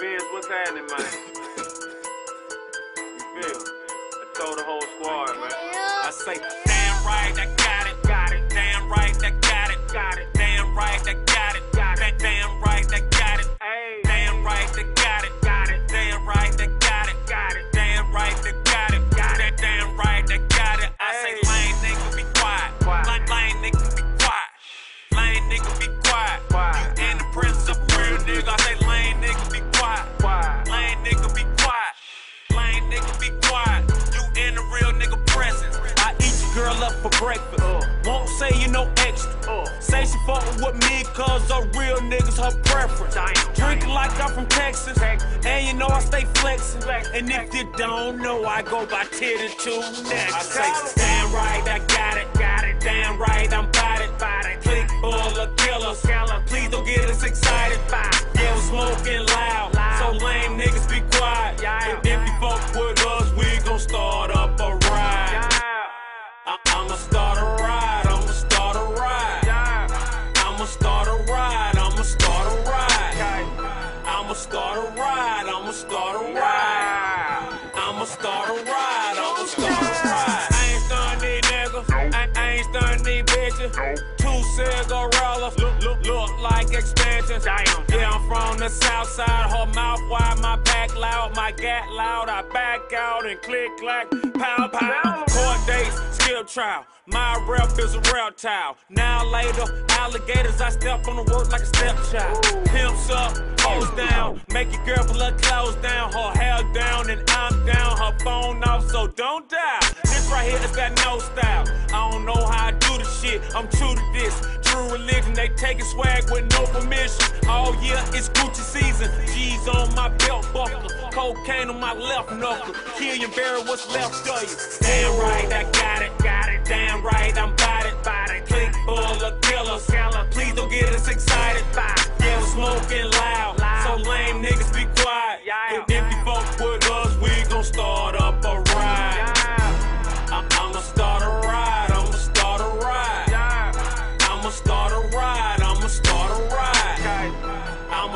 what's happening, man. You feel? I told the whole squad, man. I say, damn right, I got it, got it. Damn right, I got it, got it. Damn right, I got it, got it. Damn nigga, be quiet. You in the real nigga presence. I eat your girl up for breakfast. Won't say you no extra. Say she fucking with me cause a real nigga's her preference. Drinking like I'm from Texas. And you know I stay flexing. And if you don't know, I go by titty two next. I say, damn right, I got it, got it. Damn right, I'm start a ride, I'ma start a ride. I'ma start a ride, I'ma start a ride. I ain't stunning these niggas, I, I ain't stunning these bitches. Two cigarillas, look, look, look like expansions. Damn. Yeah, I'm from the south side, her mouth wide, my back loud, my gat loud. I back out and click clack, pow pow. Court dates, skill trial. My rep is a reptile. Now later, alligators, I step on the work like a stepchild. Pimps up, hoes down, make your girl pull her clothes down, her hair down, and I'm down, her phone off, so don't die. This right here is that no style. I don't know how I do the shit, I'm true to this. True religion, they taking swag with no permission. All year it's Gucci season. G's on my belt buckle, cocaine on my left knuckle. Kill bury what's left of you. Damn right, I got it, got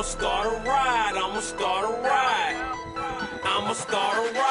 I'ma start a ride, I'ma start a ride. I'ma start a ride.